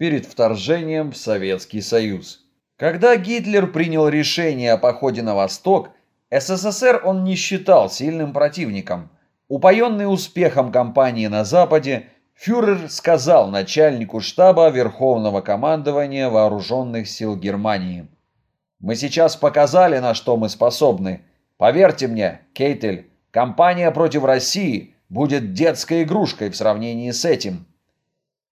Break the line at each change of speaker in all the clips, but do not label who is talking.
перед вторжением в Советский Союз. Когда Гитлер принял решение о походе на восток, СССР он не считал сильным противником. Упоенный успехом кампании на Западе, фюрер сказал начальнику штаба Верховного командования Вооруженных сил Германии. «Мы сейчас показали, на что мы способны. Поверьте мне, Кейтель, кампания против России будет детской игрушкой в сравнении с этим».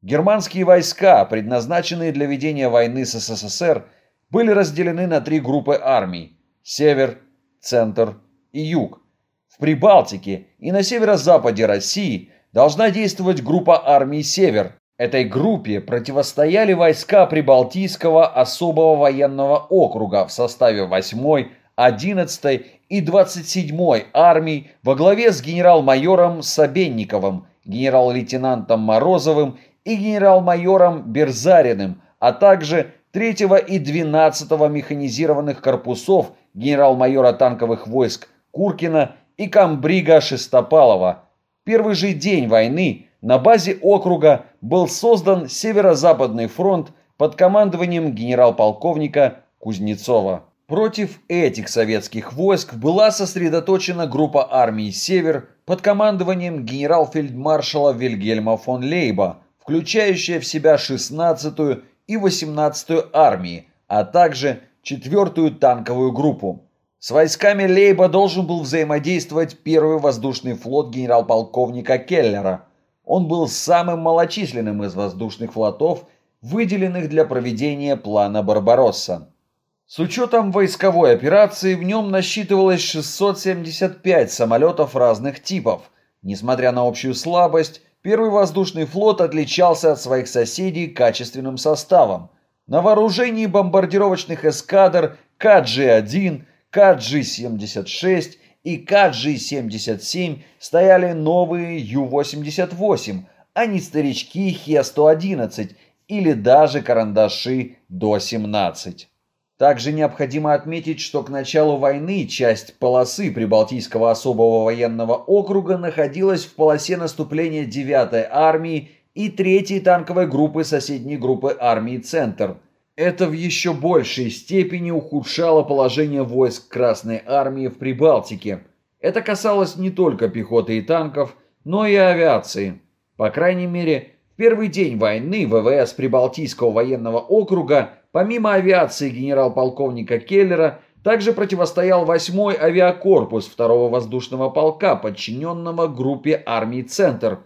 Германские войска, предназначенные для ведения войны с СССР, были разделены на три группы армий – север, центр и юг. В Прибалтике и на северо-западе России должна действовать группа армий «Север». Этой группе противостояли войска Прибалтийского особого военного округа в составе 8-й, 11-й и 27-й армий во главе с генерал-майором Собенниковым, генерал-лейтенантом Морозовым и генерал-майором Берзариным, а также 3 и 12 механизированных корпусов генерал-майора танковых войск Куркина и комбрига Шестопалова. Первый же день войны на базе округа был создан Северо-Западный фронт под командованием генерал-полковника Кузнецова. Против этих советских войск была сосредоточена группа армий «Север» под командованием генерал-фельдмаршала Вильгельма фон Лейба, включающая в себя 16-ю и 18-ю армии, а также 4-ю танковую группу. С войсками Лейба должен был взаимодействовать первый воздушный флот генерал-полковника Келлера. Он был самым малочисленным из воздушных флотов, выделенных для проведения плана «Барбаросса». С учетом войсковой операции в нем насчитывалось 675 самолетов разных типов. Несмотря на общую слабость, Первый воздушный флот отличался от своих соседей качественным составом. На вооружении бомбардировочных эскадр КГ-1, КГ-76 и КГ-77 стояли новые Ю-88, а не старички Хе-111 или даже карандаши До-17. Также необходимо отметить, что к началу войны часть полосы Прибалтийского особого военного округа находилась в полосе наступления 9-й армии и 3-й танковой группы соседней группы армии «Центр». Это в еще большей степени ухудшало положение войск Красной армии в Прибалтике. Это касалось не только пехоты и танков, но и авиации. По крайней мере, в первый день войны ВВС Прибалтийского военного округа Помимо авиации генерал-полковника Келлера, также противостоял 8-й авиакорпус 2-го воздушного полка, подчиненного группе армий «Центр».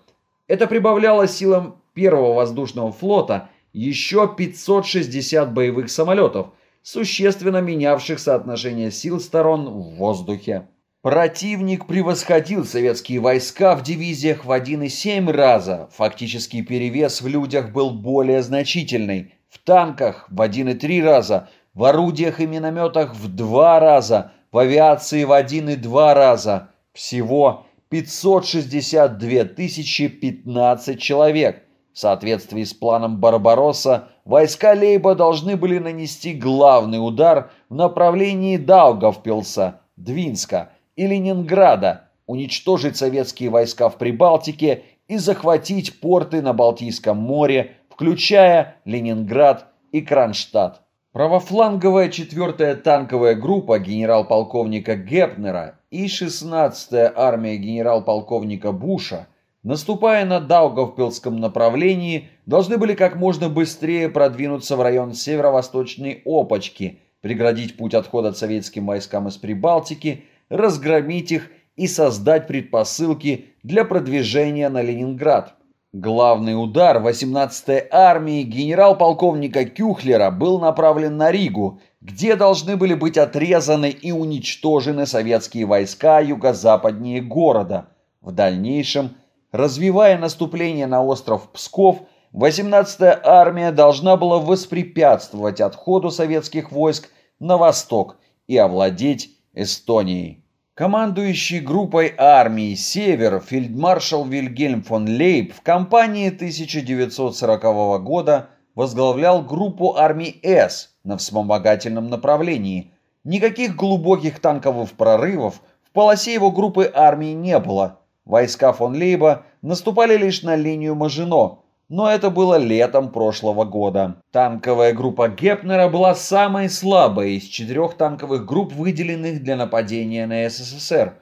Это прибавляло силам 1-го воздушного флота еще 560 боевых самолетов, существенно менявших соотношение сил сторон в воздухе. Противник превосходил советские войска в дивизиях в 1,7 раза, фактический перевес в людях был более значительный – в танках в 1,3 раза, в орудиях и минометах в 2 раза, в авиации в 1,2 раза. Всего 562 тысячи 15 человек. В соответствии с планом Барбаросса, войска Лейба должны были нанести главный удар в направлении Даугавпилса, Двинска и Ленинграда, уничтожить советские войска в Прибалтике и захватить порты на Балтийском море, включая Ленинград и Кронштадт. Правофланговая 4-я танковая группа генерал-полковника Гепнера и 16-я армия генерал-полковника Буша, наступая на Даугавпилском направлении, должны были как можно быстрее продвинуться в район северо-восточной Опочки, преградить путь отхода советским войскам из Прибалтики, разгромить их и создать предпосылки для продвижения на Ленинград – Главный удар 18-й армии генерал-полковника Кюхлера был направлен на Ригу, где должны были быть отрезаны и уничтожены советские войска юго-западнее города. В дальнейшем, развивая наступление на остров Псков, 18-я армия должна была воспрепятствовать отходу советских войск на восток и овладеть Эстонией. Командующий группой армии «Север» фельдмаршал Вильгельм фон Лейб в кампании 1940 года возглавлял группу армий «С» на вспомогательном направлении. Никаких глубоких танковых прорывов в полосе его группы армии не было. Войска фон Лейба наступали лишь на линию Мажино, но это было летом прошлого года. Танковая группа Гепнера была самой слабой из четырех танковых групп, выделенных для нападения на СССР.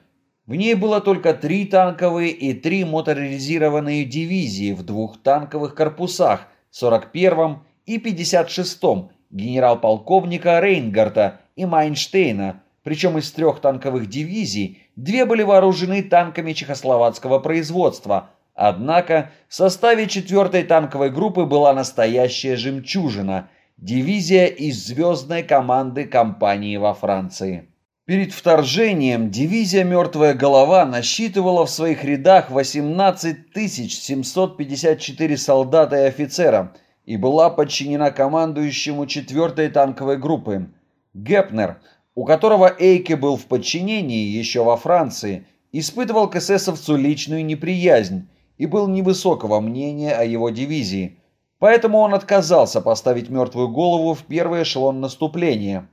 В ней было только три танковые и три моторизированные дивизии в двух танковых корпусах, 41-м и 56-м, генерал-полковника Рейнгарта и Майнштейна, причем из трех танковых дивизий две были вооружены танками чехословацкого производства, однако в составе 4-й танковой группы была настоящая «жемчужина» – дивизия из звездной команды компании во Франции. Перед вторжением дивизия «Мертвая голова» насчитывала в своих рядах 18 754 солдата и офицера и была подчинена командующему 4-й танковой группы. Гепнер, у которого Эйке был в подчинении еще во Франции, испытывал к эсэсовцу личную неприязнь и был невысокого мнения о его дивизии, поэтому он отказался поставить мертвую голову в первый эшелон наступления.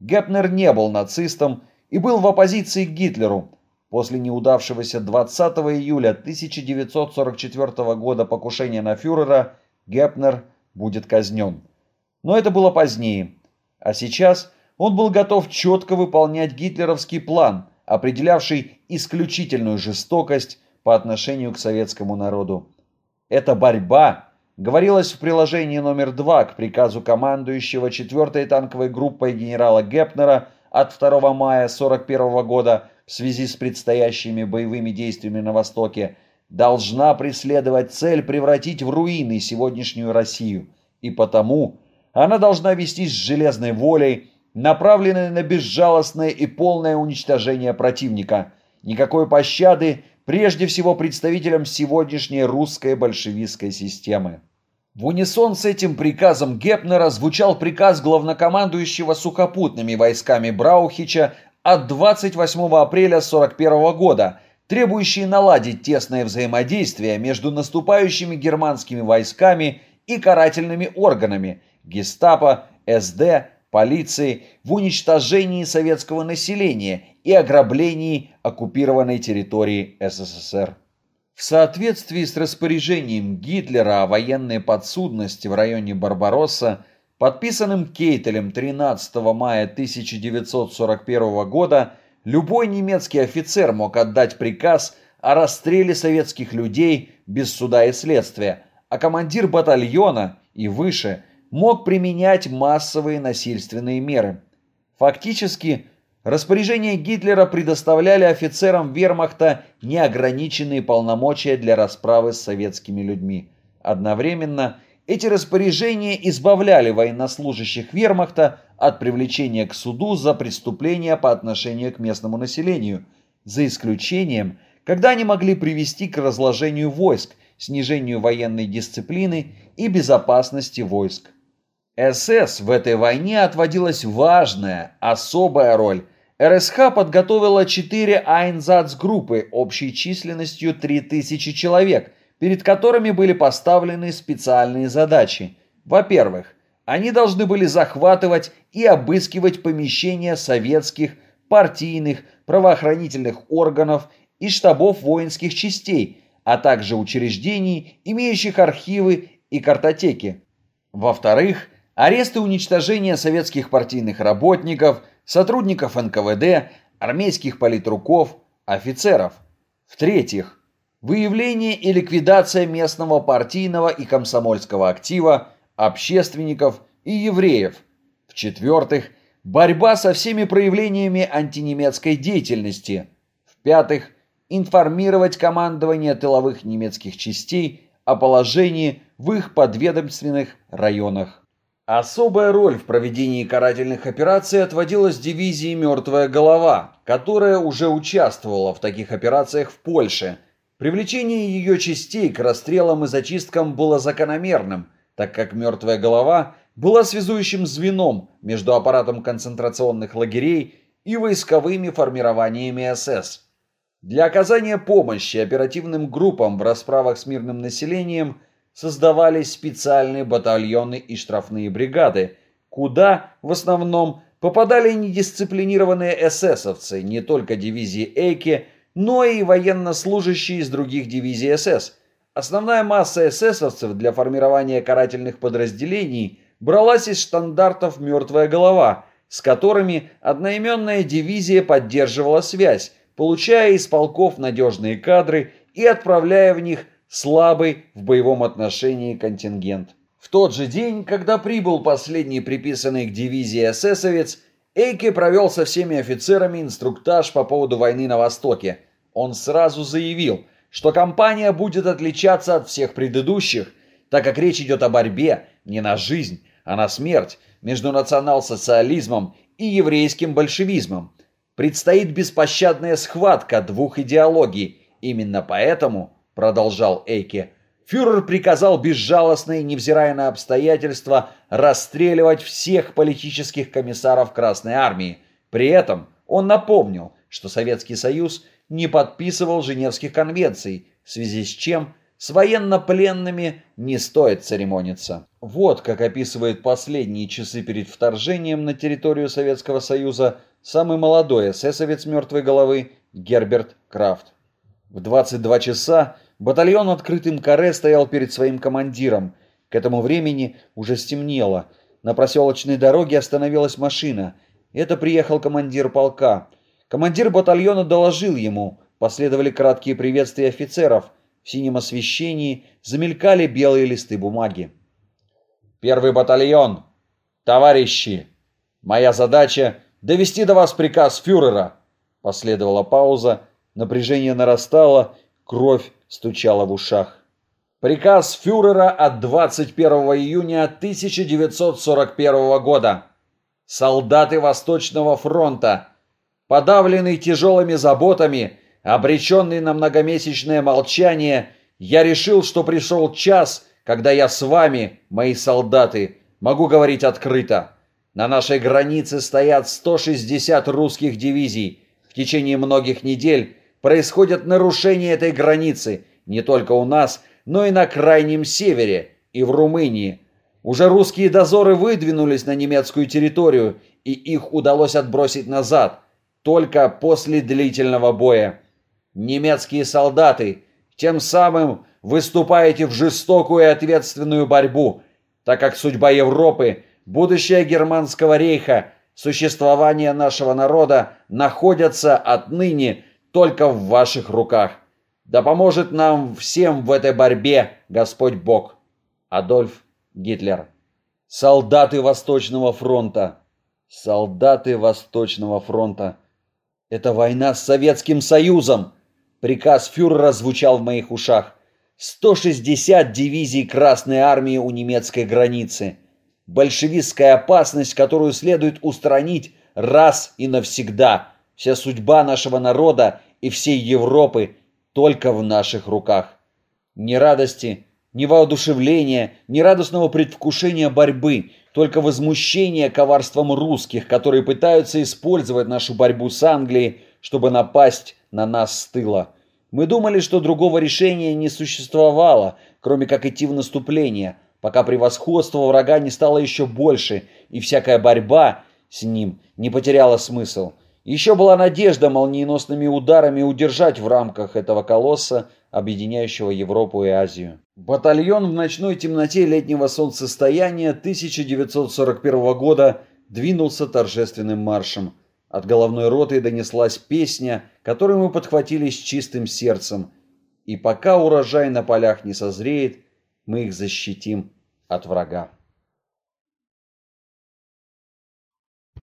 Гепнер не был нацистом и был в оппозиции к Гитлеру. После неудавшегося 20 июля 1944 года покушения на фюрера Гепнер будет казнен. Но это было позднее. А сейчас он был готов четко выполнять гитлеровский план, определявший исключительную жестокость по отношению к советскому народу. Эта борьба говорилось в приложении номер 2 к приказу командующего 4-й танковой группой генерала Гепнера от 2 мая 1941 года в связи с предстоящими боевыми действиями на Востоке, должна преследовать цель превратить в руины сегодняшнюю Россию, и потому она должна вестись с железной волей, направленной на безжалостное и полное уничтожение противника. Никакой пощады прежде всего представителям сегодняшней русской большевистской системы. В унисон с этим приказом Гепнера звучал приказ главнокомандующего сухопутными войсками Браухича от 28 апреля 1941 года, требующий наладить тесное взаимодействие между наступающими германскими войсками и карательными органами гестапо, СД, полиции в уничтожении советского населения и ограблении оккупированной территории СССР. В соответствии с распоряжением Гитлера о военной подсудности в районе Барбаросса, подписанным Кейтелем 13 мая 1941 года, любой немецкий офицер мог отдать приказ о расстреле советских людей без суда и следствия, а командир батальона и выше – мог применять массовые насильственные меры. Фактически, распоряжения Гитлера предоставляли офицерам вермахта неограниченные полномочия для расправы с советскими людьми. Одновременно эти распоряжения избавляли военнослужащих вермахта от привлечения к суду за преступления по отношению к местному населению, за исключением, когда они могли привести к разложению войск, снижению военной дисциплины и безопасности войск. СС в этой войне отводилась важная, особая роль. РСХ подготовила 4 Айнзац-группы общей численностью 3000 человек, перед которыми были поставлены специальные задачи. Во-первых, они должны были захватывать и обыскивать помещения советских, партийных, правоохранительных органов и штабов воинских частей, а также учреждений, имеющих архивы и картотеки. Во-вторых, Арест и уничтожение советских партийных работников, сотрудников НКВД, армейских политруков, офицеров. В-третьих, выявление и ликвидация местного партийного и комсомольского актива, общественников и евреев. В-четвертых, борьба со всеми проявлениями антинемецкой деятельности. В-пятых, информировать командование тыловых немецких частей о положении в их подведомственных районах. Особая роль в проведении карательных операций отводилась дивизии «Мертвая голова», которая уже участвовала в таких операциях в Польше. Привлечение ее частей к расстрелам и зачисткам было закономерным, так как «Мертвая голова» была связующим звеном между аппаратом концентрационных лагерей и войсковыми формированиями СС. Для оказания помощи оперативным группам в расправах с мирным населением – создавались специальные батальоны и штрафные бригады, куда в основном попадали недисциплинированные эсэсовцы не только дивизии Эйке, но и военнослужащие из других дивизий СС, Основная масса эсэсовцев для формирования карательных подразделений бралась из стандартов «Мертвая голова», с которыми одноименная дивизия поддерживала связь, получая из полков надежные кадры и отправляя в них слабый в боевом отношении контингент. В тот же день, когда прибыл последний приписанный к дивизии эсэсовец, Эйке провел со всеми офицерами инструктаж по поводу войны на Востоке. Он сразу заявил, что кампания будет отличаться от всех предыдущих, так как речь идет о борьбе не на жизнь, а на смерть между национал-социализмом и еврейским большевизмом. Предстоит беспощадная схватка двух идеологий. Именно поэтому, продолжал Эйке, фюрер приказал безжалостно и невзирая на обстоятельства расстреливать всех политических комиссаров Красной Армии. При этом он напомнил, что Советский Союз не подписывал Женевских конвенций, в связи с чем с военнопленными не стоит церемониться. Вот как описывает последние часы перед вторжением на территорию Советского Союза самый молодой эсэсовец мертвой головы Герберт Крафт. В 22 часа батальон открытым каре стоял перед своим командиром. К этому времени уже стемнело. На проселочной дороге остановилась машина. Это приехал командир полка – Командир батальона доложил ему. Последовали краткие приветствия офицеров. В синем освещении замелькали белые листы бумаги. «Первый батальон! Товарищи! Моя задача — довести до вас приказ фюрера!» Последовала пауза, напряжение нарастало, кровь стучала в ушах. Приказ фюрера от 21 июня 1941 года. Солдаты Восточного фронта Подавленный тяжелыми заботами, обреченный на многомесячное молчание, я решил, что пришел час, когда я с вами, мои солдаты, могу говорить открыто. На нашей границе стоят 160 русских дивизий. В течение многих недель происходят нарушения этой границы не только у нас, но и на крайнем севере и в Румынии. Уже русские дозоры выдвинулись на немецкую территорию, и их удалось отбросить назад – только после длительного боя. Немецкие солдаты тем самым выступаете в жестокую и ответственную борьбу, так как судьба Европы, будущее Германского рейха, существование нашего народа находятся отныне только в ваших руках. Да поможет нам всем в этой борьбе Господь Бог. Адольф Гитлер. Солдаты Восточного фронта. Солдаты Восточного фронта. Это война с Советским Союзом. Приказ фюрера звучал в моих ушах. 160 дивизий Красной Армии у немецкой границы. Большевистская опасность, которую следует устранить раз и навсегда. Вся судьба нашего народа и всей Европы только в наших руках. Ни радости, ни воодушевления, ни радостного предвкушения борьбы, только возмущение коварством русских, которые пытаются использовать нашу борьбу с Англией, чтобы напасть на нас с тыла. Мы думали, что другого решения не существовало, кроме как идти в наступление, пока превосходство врага не стало еще больше, и всякая борьба с ним не потеряла смысл. Еще была надежда молниеносными ударами удержать в рамках этого колосса, объединяющего Европу и Азию. Батальон в ночной темноте летнего солнцестояния 1941 года двинулся торжественным маршем. От головной роты донеслась песня, которую мы подхватили с чистым сердцем. И пока урожай на полях не созреет, мы их защитим от врага.